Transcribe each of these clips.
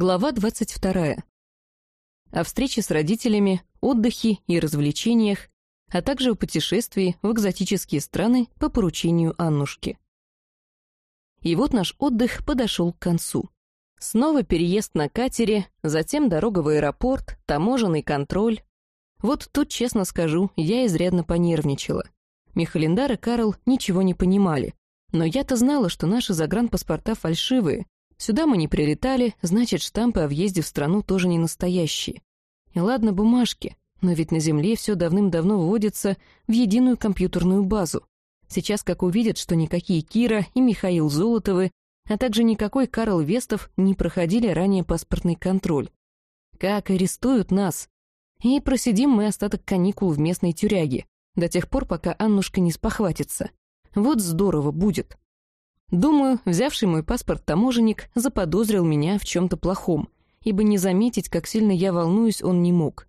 Глава 22. О встрече с родителями, отдыхе и развлечениях, а также о путешествии в экзотические страны по поручению Аннушки. И вот наш отдых подошел к концу. Снова переезд на катере, затем дорога в аэропорт, таможенный контроль. Вот тут, честно скажу, я изрядно понервничала. Михалиндар и Карл ничего не понимали. Но я-то знала, что наши загранпаспорта фальшивые. Сюда мы не прилетали, значит, штампы о въезде в страну тоже не настоящие. И ладно бумажки, но ведь на Земле все давным-давно вводится в единую компьютерную базу. Сейчас, как увидят, что никакие Кира и Михаил Золотовы а также никакой Карл Вестов не проходили ранее паспортный контроль. Как арестуют нас? И просидим мы остаток каникул в местной тюряге, до тех пор, пока Аннушка не спохватится. Вот здорово будет. Думаю, взявший мой паспорт таможенник заподозрил меня в чем-то плохом, ибо не заметить, как сильно я волнуюсь, он не мог.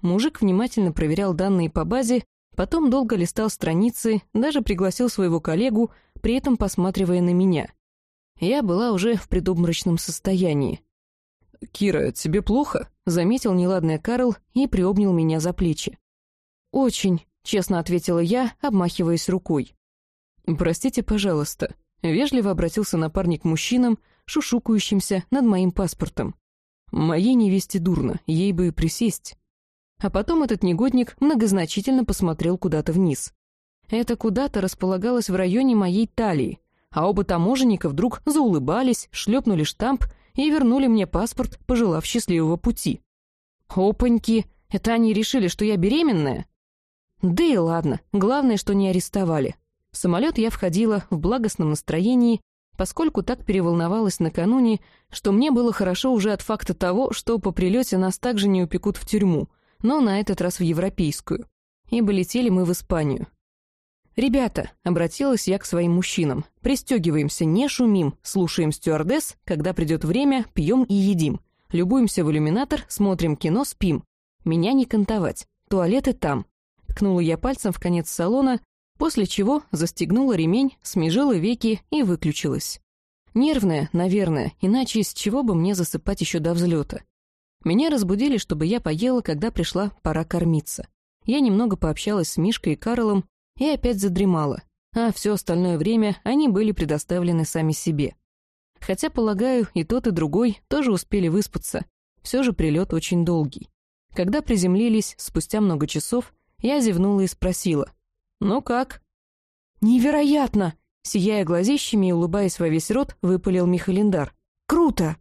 Мужик внимательно проверял данные по базе, потом долго листал страницы, даже пригласил своего коллегу, при этом посматривая на меня. Я была уже в предобморочном состоянии. «Кира, тебе плохо?» — заметил неладный Карл и приобнял меня за плечи. «Очень», — честно ответила я, обмахиваясь рукой. «Простите, пожалуйста», — вежливо обратился напарник к мужчинам, шушукающимся над моим паспортом. «Моей невесте дурно, ей бы и присесть». А потом этот негодник многозначительно посмотрел куда-то вниз. Это куда-то располагалось в районе моей талии, а оба таможенника вдруг заулыбались, шлепнули штамп и вернули мне паспорт, пожелав счастливого пути. Опаньки, это они решили, что я беременная? Да и ладно, главное, что не арестовали. В самолет я входила в благостном настроении, поскольку так переволновалась накануне, что мне было хорошо уже от факта того, что по прилете нас также не упекут в тюрьму, но на этот раз в европейскую. Ибо летели мы в Испанию. «Ребята», — обратилась я к своим мужчинам, — «пристегиваемся, не шумим, слушаем стюардесс, когда придет время, пьем и едим. Любуемся в иллюминатор, смотрим кино, спим. Меня не кантовать, туалеты там». Ткнула я пальцем в конец салона, после чего застегнула ремень, смежила веки и выключилась. Нервная, наверное, иначе из чего бы мне засыпать еще до взлета. Меня разбудили, чтобы я поела, когда пришла пора кормиться. Я немного пообщалась с Мишкой и Карлом, и опять задремала, а все остальное время они были предоставлены сами себе. Хотя, полагаю, и тот, и другой тоже успели выспаться. Все же прилет очень долгий. Когда приземлились, спустя много часов, я зевнула и спросила. «Ну как?» «Невероятно!» Сияя глазищами и улыбаясь во весь рот, выпалил Михалиндар. «Круто!»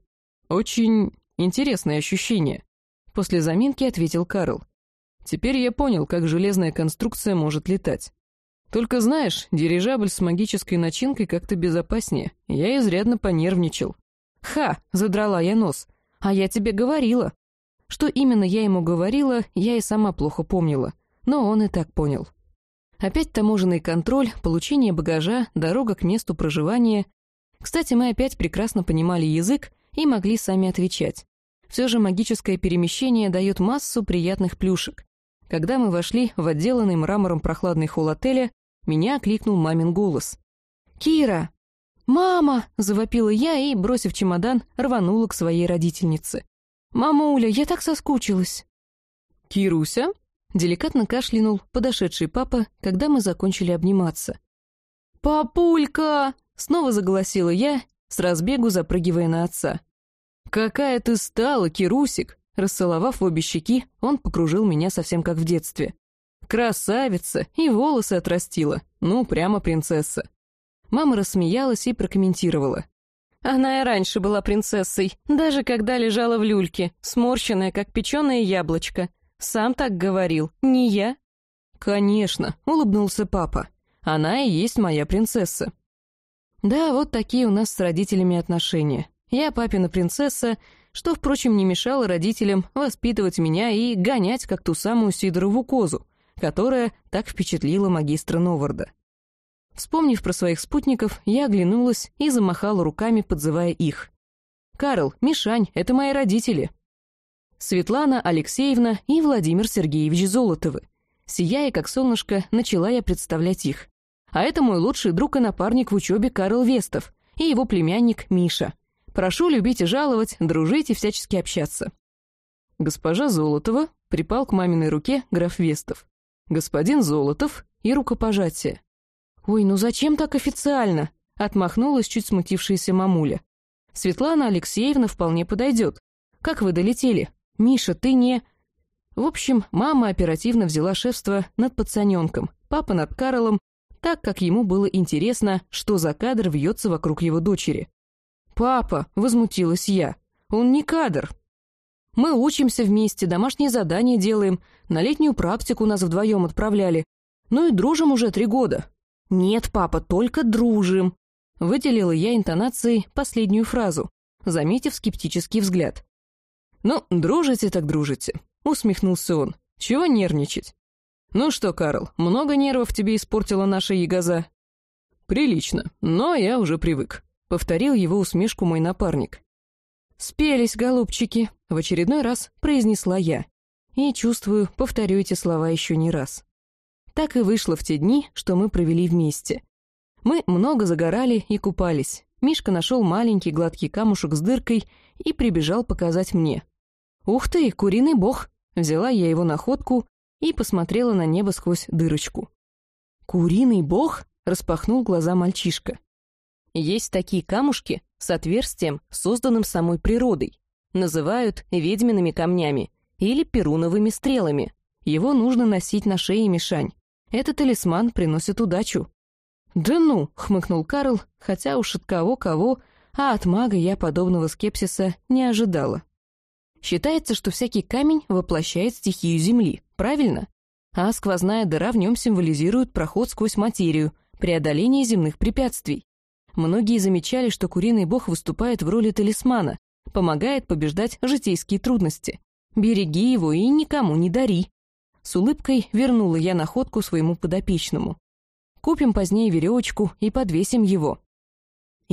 «Очень интересное ощущение», — после заминки ответил Карл. «Теперь я понял, как железная конструкция может летать. Только знаешь, дирижабль с магической начинкой как-то безопаснее. Я изрядно понервничал. Ха, задрала я нос. А я тебе говорила. Что именно я ему говорила, я и сама плохо помнила. Но он и так понял. Опять таможенный контроль, получение багажа, дорога к месту проживания. Кстати, мы опять прекрасно понимали язык и могли сами отвечать. Все же магическое перемещение дает массу приятных плюшек. Когда мы вошли в отделанный мрамором прохладный холл отеля, меня окликнул мамин голос. «Кира!» «Мама!» — завопила я и, бросив чемодан, рванула к своей родительнице. «Мамуля, я так соскучилась!» «Кируся?» — деликатно кашлянул подошедший папа, когда мы закончили обниматься. «Папулька!» — снова заголосила я, с разбегу запрыгивая на отца. «Какая ты стала, Кирусик!» Расцеловав в обе щеки, он покружил меня совсем как в детстве. Красавица, и волосы отрастила. Ну, прямо принцесса. Мама рассмеялась и прокомментировала. Она и раньше была принцессой, даже когда лежала в люльке, сморщенная, как печеное яблочко. Сам так говорил, не я. «Конечно», — улыбнулся папа. «Она и есть моя принцесса». Да, вот такие у нас с родителями отношения. Я папина принцесса, что, впрочем, не мешало родителям воспитывать меня и гонять, как ту самую Сидорову козу, которая так впечатлила магистра Новарда. Вспомнив про своих спутников, я оглянулась и замахала руками, подзывая их. «Карл, Мишань, это мои родители!» Светлана Алексеевна и Владимир Сергеевич Золотовы. Сияя, как солнышко, начала я представлять их. А это мой лучший друг и напарник в учебе Карл Вестов и его племянник Миша. Прошу любить и жаловать, дружить и всячески общаться». Госпожа Золотова припал к маминой руке граф Вестов. Господин Золотов и рукопожатие. «Ой, ну зачем так официально?» — отмахнулась чуть смутившаяся мамуля. «Светлана Алексеевна вполне подойдет. Как вы долетели? Миша, ты не...» В общем, мама оперативно взяла шефство над пацаненком, папа над Карлом, так как ему было интересно, что за кадр вьется вокруг его дочери. «Папа!» — возмутилась я. «Он не кадр!» «Мы учимся вместе, домашние задания делаем, на летнюю практику нас вдвоем отправляли. Ну и дружим уже три года». «Нет, папа, только дружим!» Выделила я интонацией последнюю фразу, заметив скептический взгляд. «Ну, дружите так дружите», — усмехнулся он. «Чего нервничать?» «Ну что, Карл, много нервов тебе испортила наша ягоза?» «Прилично, но я уже привык», — повторил его усмешку мой напарник. «Спелись, голубчики», — в очередной раз произнесла я. И чувствую, повторю эти слова еще не раз. Так и вышло в те дни, что мы провели вместе. Мы много загорали и купались. Мишка нашел маленький гладкий камушек с дыркой и прибежал показать мне. «Ух ты, куриный бог!» Взяла я его находку и посмотрела на небо сквозь дырочку. «Куриный бог?» — распахнул глаза мальчишка. «Есть такие камушки с отверстием, созданным самой природой. Называют ведьмиными камнями или перуновыми стрелами. Его нужно носить на шее мишань. Этот талисман приносит удачу». «Да ну!» — хмыкнул Карл, хотя уж от кого-кого, а от мага я подобного скепсиса не ожидала. Считается, что всякий камень воплощает стихию Земли, правильно? А сквозная дыра в нем символизирует проход сквозь материю, преодоление земных препятствий. Многие замечали, что куриный бог выступает в роли талисмана, помогает побеждать житейские трудности. Береги его и никому не дари. С улыбкой вернула я находку своему подопечному. Купим позднее веревочку и подвесим его.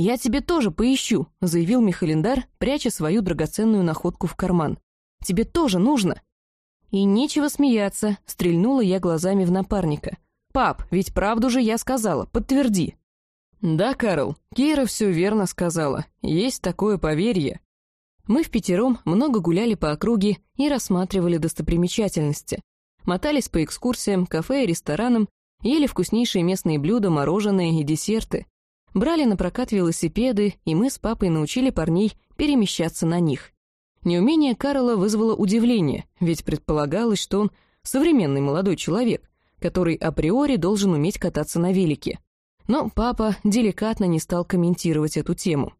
«Я тебе тоже поищу», — заявил Михалиндар, пряча свою драгоценную находку в карман. «Тебе тоже нужно». И нечего смеяться, стрельнула я глазами в напарника. «Пап, ведь правду же я сказала, подтверди». «Да, Карл, Кира все верно сказала. Есть такое поверье». Мы в пятером много гуляли по округе и рассматривали достопримечательности. Мотались по экскурсиям, кафе и ресторанам, ели вкуснейшие местные блюда, мороженое и десерты. Брали на прокат велосипеды, и мы с папой научили парней перемещаться на них. Неумение Карла вызвало удивление, ведь предполагалось, что он современный молодой человек, который априори должен уметь кататься на велике. Но папа деликатно не стал комментировать эту тему.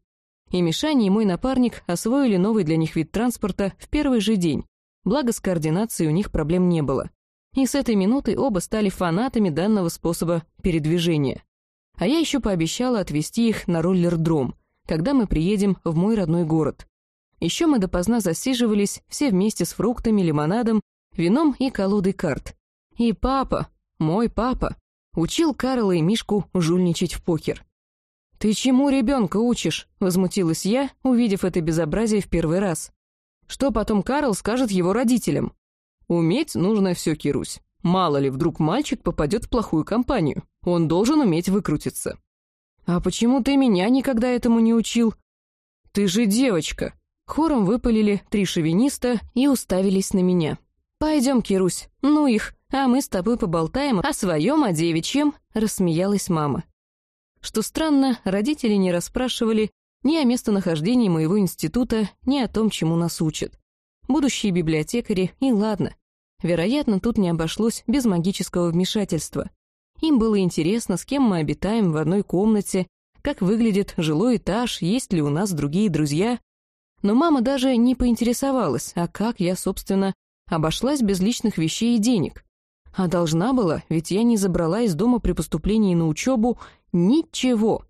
И Мишаня, и мой напарник освоили новый для них вид транспорта в первый же день, благо с координацией у них проблем не было. И с этой минуты оба стали фанатами данного способа передвижения. А я еще пообещала отвезти их на роллер-дром, когда мы приедем в мой родной город. Еще мы допоздна засиживались, все вместе с фруктами, лимонадом, вином и колодой карт. И папа, мой папа, учил Карла и Мишку жульничать в покер. «Ты чему ребенка учишь?» — возмутилась я, увидев это безобразие в первый раз. «Что потом Карл скажет его родителям?» «Уметь нужно все, Кирусь. Мало ли, вдруг мальчик попадет в плохую компанию. Он должен уметь выкрутиться. «А почему ты меня никогда этому не учил?» «Ты же девочка!» Хором выпалили три шовиниста и уставились на меня. «Пойдем, Кирусь, ну их, а мы с тобой поболтаем о своем, о девичьем», — рассмеялась мама. Что странно, родители не расспрашивали ни о местонахождении моего института, ни о том, чему нас учат. Будущие библиотекари, и ладно. Вероятно, тут не обошлось без магического вмешательства. Им было интересно, с кем мы обитаем в одной комнате, как выглядит жилой этаж, есть ли у нас другие друзья. Но мама даже не поинтересовалась, а как я, собственно, обошлась без личных вещей и денег. А должна была, ведь я не забрала из дома при поступлении на учебу ничего.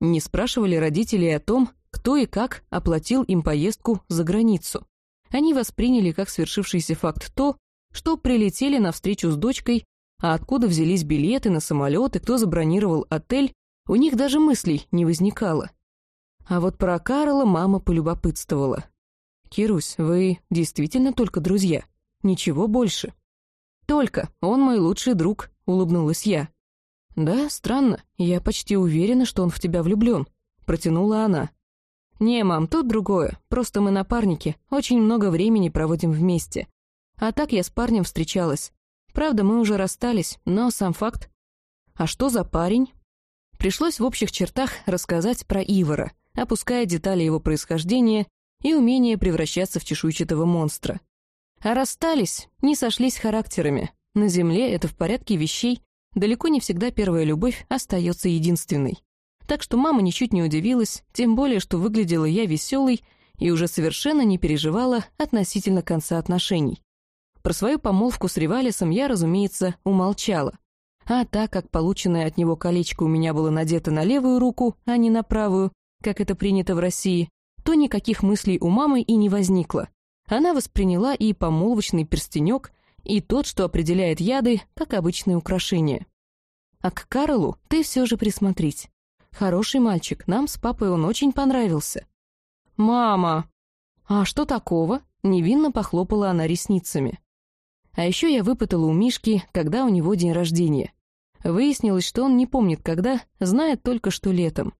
Не спрашивали родителей о том, кто и как оплатил им поездку за границу. Они восприняли как свершившийся факт то, что прилетели на встречу с дочкой, а откуда взялись билеты на самолет и кто забронировал отель, у них даже мыслей не возникало. А вот про Карла мама полюбопытствовала. «Кирусь, вы действительно только друзья? Ничего больше?» «Только, он мой лучший друг», — улыбнулась я. «Да, странно, я почти уверена, что он в тебя влюблен», — протянула она. «Не, мам, тут другое. Просто мы напарники, очень много времени проводим вместе. А так я с парнем встречалась. Правда, мы уже расстались, но сам факт. А что за парень?» Пришлось в общих чертах рассказать про Ивара, опуская детали его происхождения и умение превращаться в чешуйчатого монстра. А расстались, не сошлись характерами. На земле это в порядке вещей, далеко не всегда первая любовь остается единственной. Так что мама ничуть не удивилась, тем более, что выглядела я веселой и уже совершенно не переживала относительно конца отношений. Про свою помолвку с Ревалисом я, разумеется, умолчала. А так как полученное от него колечко у меня было надето на левую руку, а не на правую, как это принято в России, то никаких мыслей у мамы и не возникло. Она восприняла и помолвочный перстенек, и тот, что определяет яды, как обычное украшение. А к Карлу ты все же присмотрись. Хороший мальчик, нам с папой он очень понравился». «Мама!» «А что такого?» — невинно похлопала она ресницами. А еще я выпытала у Мишки, когда у него день рождения. Выяснилось, что он не помнит, когда, знает только, что летом.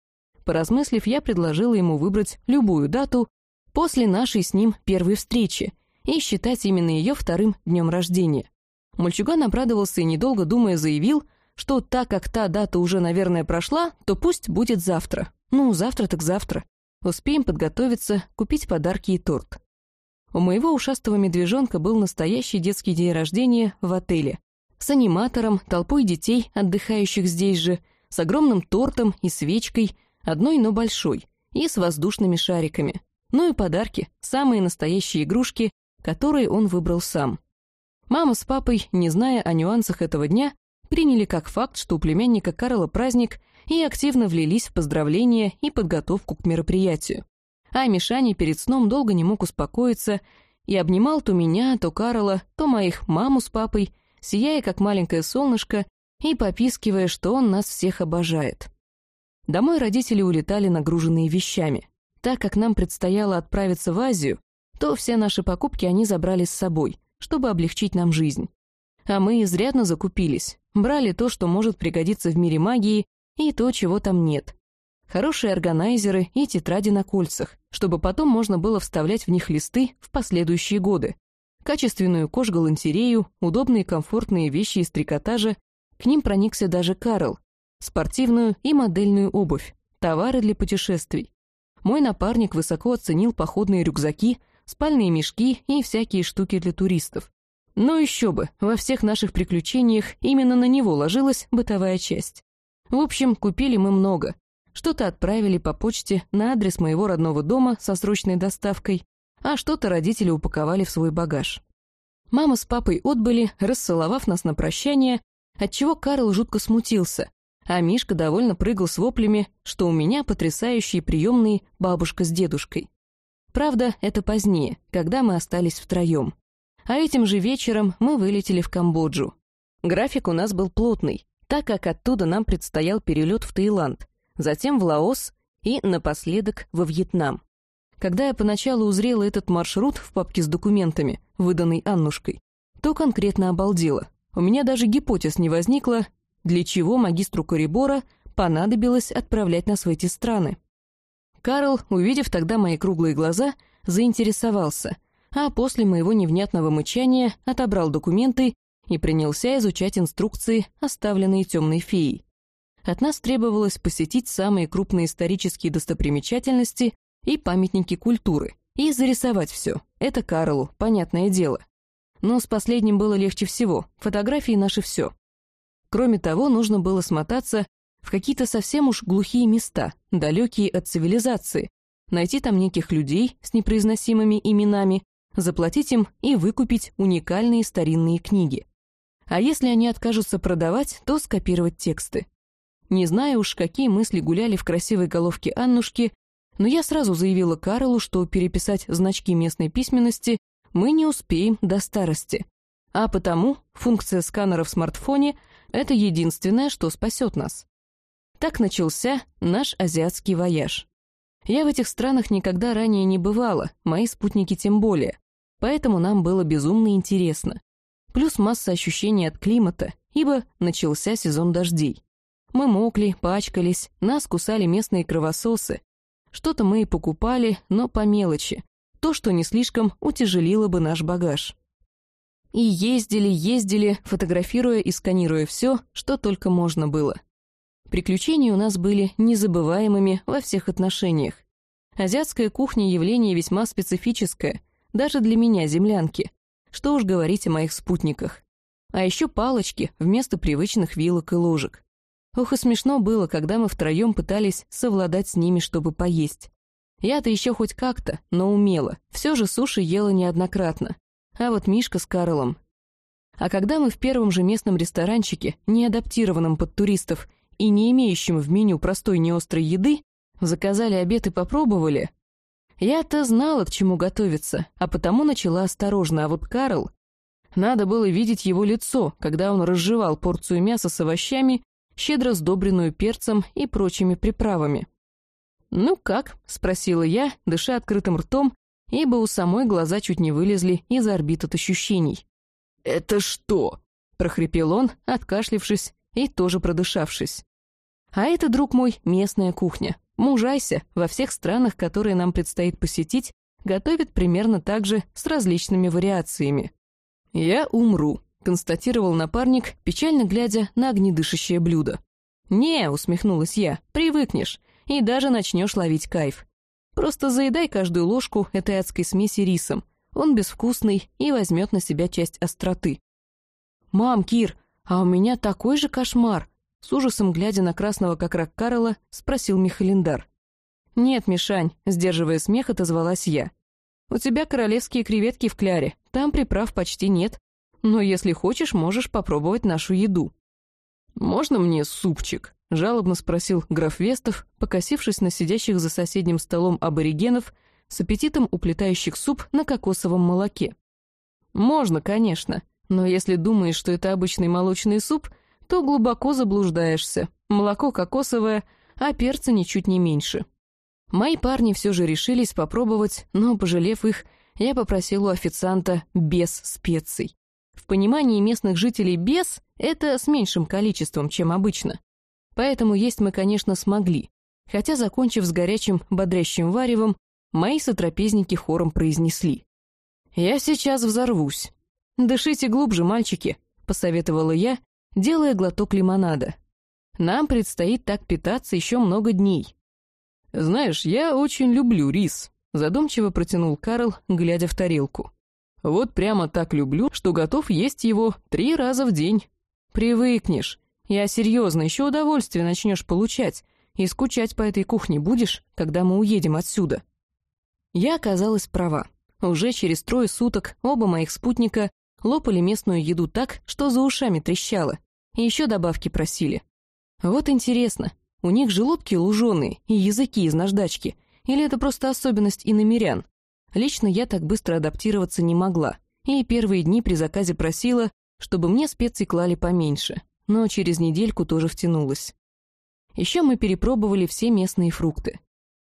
Поразмыслив, я предложила ему выбрать любую дату после нашей с ним первой встречи и считать именно ее вторым днем рождения. Мальчуган обрадовался и, недолго думая, заявил, что так как та дата уже, наверное, прошла, то пусть будет завтра. Ну, завтра так завтра. Успеем подготовиться, купить подарки и торт. У моего ушастого медвежонка был настоящий детский день рождения в отеле. С аниматором, толпой детей, отдыхающих здесь же, с огромным тортом и свечкой, одной, но большой, и с воздушными шариками. Ну и подарки, самые настоящие игрушки, которые он выбрал сам. Мама с папой, не зная о нюансах этого дня, приняли как факт, что у племянника Карла праздник, и активно влились в поздравления и подготовку к мероприятию. А Мишаня перед сном долго не мог успокоиться и обнимал то меня, то Карла, то моих маму с папой, сияя как маленькое солнышко и попискивая, что он нас всех обожает. Домой родители улетали нагруженные вещами. Так как нам предстояло отправиться в Азию, то все наши покупки они забрали с собой, чтобы облегчить нам жизнь. А мы изрядно закупились, брали то, что может пригодиться в мире магии, и то, чего там нет. Хорошие органайзеры и тетради на кольцах, чтобы потом можно было вставлять в них листы в последующие годы. Качественную кожгалантерею, удобные комфортные вещи из трикотажа, к ним проникся даже Карл, спортивную и модельную обувь, товары для путешествий. Мой напарник высоко оценил походные рюкзаки, спальные мешки и всякие штуки для туристов. Но еще бы, во всех наших приключениях именно на него ложилась бытовая часть. В общем, купили мы много. Что-то отправили по почте на адрес моего родного дома со срочной доставкой, а что-то родители упаковали в свой багаж. Мама с папой отбыли, расцеловав нас на прощание, отчего Карл жутко смутился, а Мишка довольно прыгал с воплями, что у меня потрясающие приемные бабушка с дедушкой. Правда, это позднее, когда мы остались втроем. А этим же вечером мы вылетели в Камбоджу. График у нас был плотный, так как оттуда нам предстоял перелет в Таиланд, затем в Лаос и, напоследок, во Вьетнам. Когда я поначалу узрела этот маршрут в папке с документами, выданной Аннушкой, то конкретно обалдела. У меня даже гипотез не возникло, для чего магистру Корибора понадобилось отправлять нас в эти страны. Карл, увидев тогда мои круглые глаза, заинтересовался, а после моего невнятного мычания отобрал документы и принялся изучать инструкции, оставленные темной феей. От нас требовалось посетить самые крупные исторические достопримечательности и памятники культуры, и зарисовать все. Это Карлу, понятное дело. Но с последним было легче всего, фотографии наши все. Кроме того, нужно было смотаться в какие-то совсем уж глухие места, далекие от цивилизации, найти там неких людей с непроизносимыми именами заплатить им и выкупить уникальные старинные книги. А если они откажутся продавать, то скопировать тексты. Не знаю уж, какие мысли гуляли в красивой головке Аннушки, но я сразу заявила Карлу, что переписать значки местной письменности мы не успеем до старости. А потому функция сканера в смартфоне — это единственное, что спасет нас. Так начался наш азиатский вояж. Я в этих странах никогда ранее не бывала, мои спутники тем более поэтому нам было безумно интересно. Плюс масса ощущений от климата, ибо начался сезон дождей. Мы мокли, пачкались, нас кусали местные кровососы. Что-то мы и покупали, но по мелочи. То, что не слишком утяжелило бы наш багаж. И ездили, ездили, фотографируя и сканируя все, что только можно было. Приключения у нас были незабываемыми во всех отношениях. Азиатская кухня – явление весьма специфическое, даже для меня, землянки. Что уж говорить о моих спутниках. А еще палочки вместо привычных вилок и ложек. Ох и смешно было, когда мы втроем пытались совладать с ними, чтобы поесть. Я-то еще хоть как-то, но умела. Все же суши ела неоднократно. А вот Мишка с Карлом. А когда мы в первом же местном ресторанчике, не адаптированном под туристов и не имеющем в меню простой неострой еды, заказали обед и попробовали, я-то знала, к чему готовиться, а потому начала осторожно, а вот Карл... Надо было видеть его лицо, когда он разжевал порцию мяса с овощами, щедро сдобренную перцем и прочими приправами. «Ну как?» — спросила я, дыша открытым ртом, ибо у самой глаза чуть не вылезли из орбит от ощущений. «Это что?» — прохрипел он, откашлившись и тоже продышавшись. «А это, друг мой, местная кухня. Мужайся, во всех странах, которые нам предстоит посетить, готовят примерно так же с различными вариациями. «Я умру», — констатировал напарник, печально глядя на огнедышащее блюдо. «Не», — усмехнулась я, — «привыкнешь, и даже начнешь ловить кайф. Просто заедай каждую ложку этой адской смеси рисом. Он безвкусный и возьмет на себя часть остроты. «Мам, Кир, а у меня такой же кошмар!» С ужасом глядя на красного как рак Карла, спросил Михалиндар. «Нет, Мишань», — сдерживая смех, отозвалась я. «У тебя королевские креветки в кляре, там приправ почти нет. Но если хочешь, можешь попробовать нашу еду». «Можно мне супчик?» — жалобно спросил граф Вестов, покосившись на сидящих за соседним столом аборигенов с аппетитом уплетающих суп на кокосовом молоке. «Можно, конечно, но если думаешь, что это обычный молочный суп, то глубоко заблуждаешься. Молоко кокосовое, а перца ничуть не меньше». Мои парни все же решились попробовать, но, пожалев их, я попросил у официанта без специй. В понимании местных жителей без — это с меньшим количеством, чем обычно. Поэтому есть мы, конечно, смогли, хотя, закончив с горячим бодрящим варевом, мои сотрапезники хором произнесли. «Я сейчас взорвусь». «Дышите глубже, мальчики», — посоветовала я, делая глоток лимонада. «Нам предстоит так питаться еще много дней». «Знаешь, я очень люблю рис», — задумчиво протянул Карл, глядя в тарелку. «Вот прямо так люблю, что готов есть его три раза в день». «Привыкнешь. Я серьезно, еще удовольствие начнешь получать, и скучать по этой кухне будешь, когда мы уедем отсюда». Я оказалась права. Уже через трое суток оба моих спутника лопали местную еду так, что за ушами трещало, и еще добавки просили. Вот интересно, у них желудки луженые и языки из наждачки, или это просто особенность иномерян? Лично я так быстро адаптироваться не могла, и первые дни при заказе просила, чтобы мне специи клали поменьше, но через недельку тоже втянулась. Еще мы перепробовали все местные фрукты.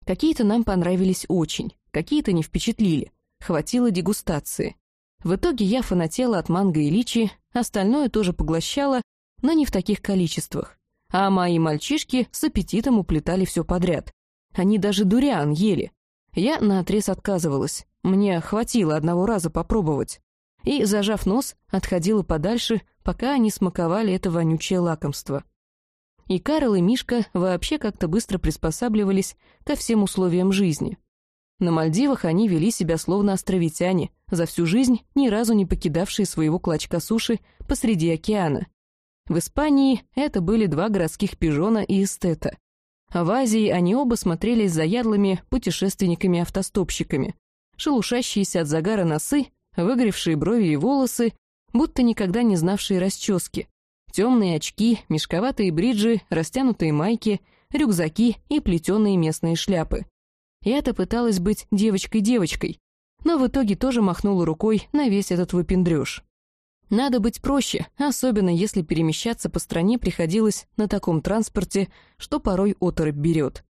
Какие-то нам понравились очень, какие-то не впечатлили. Хватило дегустации. В итоге я фанатела от манго и личи, остальное тоже поглощала, но не в таких количествах. А мои мальчишки с аппетитом уплетали все подряд. Они даже дуриан ели. Я наотрез отказывалась. Мне хватило одного раза попробовать. И, зажав нос, отходила подальше, пока они смаковали это вонючее лакомство. И Карл и Мишка вообще как-то быстро приспосабливались ко всем условиям жизни. На Мальдивах они вели себя словно островитяне, за всю жизнь ни разу не покидавшие своего клочка суши посреди океана. В Испании это были два городских пижона и эстета. В Азии они оба смотрелись заядлыми путешественниками-автостопщиками, шелушащиеся от загара носы, выгоревшие брови и волосы, будто никогда не знавшие расчески, темные очки, мешковатые бриджи, растянутые майки, рюкзаки и плетеные местные шляпы. Я-то пыталась быть девочкой-девочкой, но в итоге тоже махнула рукой на весь этот выпендрёж. Надо быть проще, особенно если перемещаться по стране приходилось на таком транспорте, что порой оторопь берет.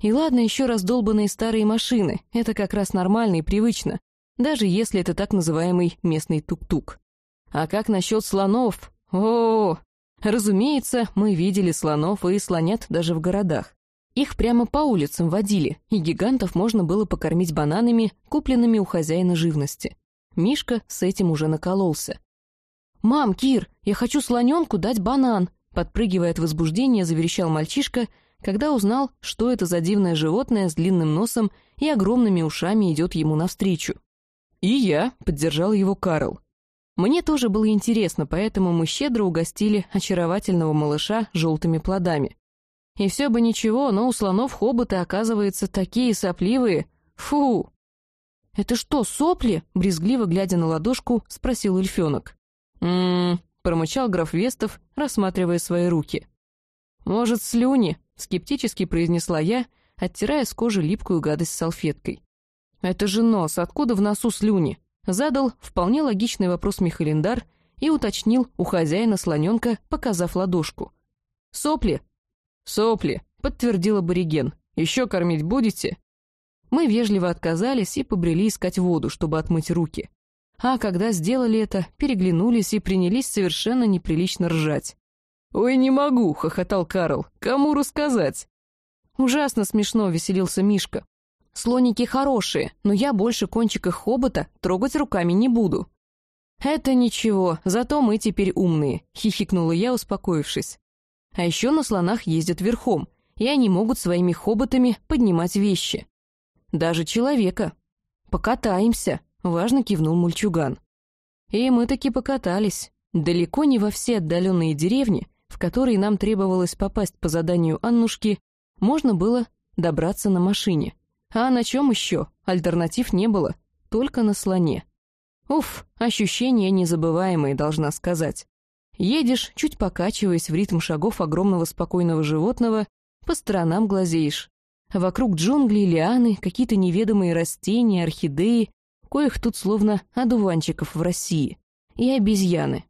И ладно еще раздолбанные старые машины, это как раз нормально и привычно, даже если это так называемый местный тук-тук. А как насчет слонов? О, -о, -о! Разумеется, мы видели слонов и слонят даже в городах. Их прямо по улицам водили, и гигантов можно было покормить бананами, купленными у хозяина живности. Мишка с этим уже накололся. «Мам, Кир, я хочу слоненку дать банан!» Подпрыгивая от возбуждения, заверещал мальчишка, когда узнал, что это за дивное животное с длинным носом и огромными ушами идет ему навстречу. «И я», — поддержал его Карл. Мне тоже было интересно, поэтому мы щедро угостили очаровательного малыша желтыми плодами. И все бы ничего, но у слонов хоботы, оказывается, такие сопливые. Фу! «Это что, сопли?» — брезгливо глядя на ладошку, спросил эльфенок. «М-м-м», промычал граф Вестов, рассматривая свои руки. «Может, слюни?» — скептически произнесла я, оттирая с кожи липкую гадость салфеткой. «Это же нос, откуда в носу слюни?» Задал вполне логичный вопрос Михалиндар и уточнил у хозяина слоненка, показав ладошку. «Сопли?» «Сопли», — подтвердил абориген. «Еще кормить будете?» Мы вежливо отказались и побрели искать воду, чтобы отмыть руки. А когда сделали это, переглянулись и принялись совершенно неприлично ржать. «Ой, не могу!» — хохотал Карл. «Кому рассказать?» Ужасно смешно веселился Мишка. Слоники хорошие, но я больше кончик их хобота трогать руками не буду». «Это ничего, зато мы теперь умные», — хихикнула я, успокоившись. «А еще на слонах ездят верхом, и они могут своими хоботами поднимать вещи. Даже человека. Покатаемся», — важно кивнул мульчуган. И мы таки покатались. Далеко не во все отдаленные деревни, в которые нам требовалось попасть по заданию Аннушки, можно было добраться на машине. А на чем еще? Альтернатив не было. Только на слоне. Уф, ощущения незабываемые, должна сказать. Едешь, чуть покачиваясь в ритм шагов огромного спокойного животного, по сторонам глазеешь. Вокруг джунгли, лианы, какие-то неведомые растения, орхидеи, коих тут словно одуванчиков в России. И обезьяны.